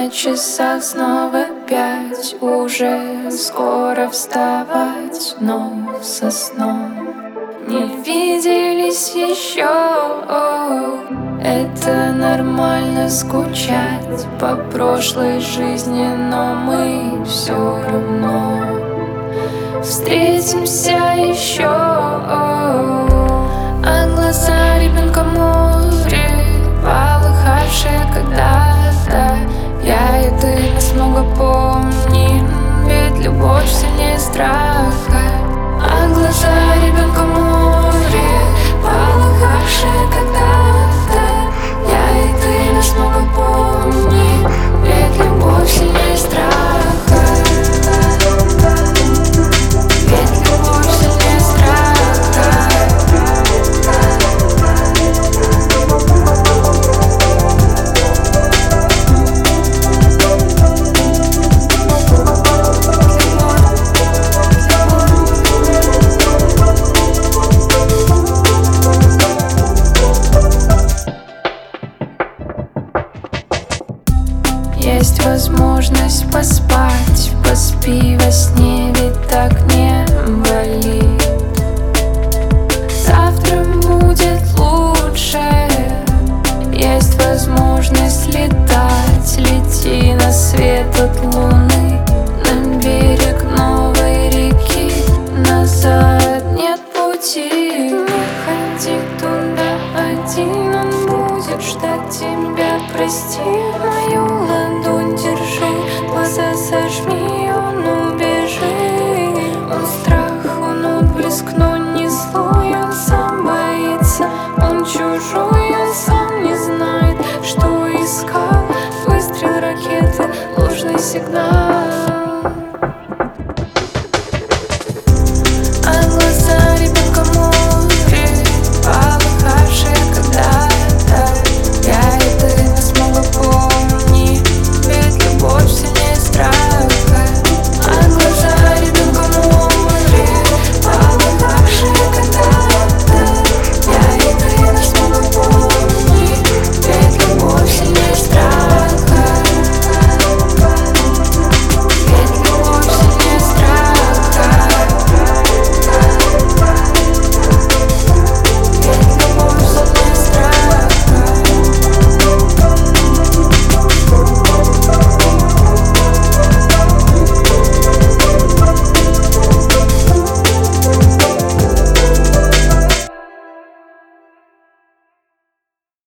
На часах снова пять. Уже скоро вставать Вновь со сном. Не виделись еще. Это нормально скучать По прошлой жизни Но мы все равно Встретимся еще Есть возможность поспать. Поспи во сне, ведь так не болит Завтра будет лучше. Есть возможность летать. Лети на свет от луны На берег новой реки Назад нет пути. Не ходи туда один Он будет ждать тебя. Прости мою ладонь, чужой Он сам не знает, что искал. Выстрел ракеты, ложный сигнал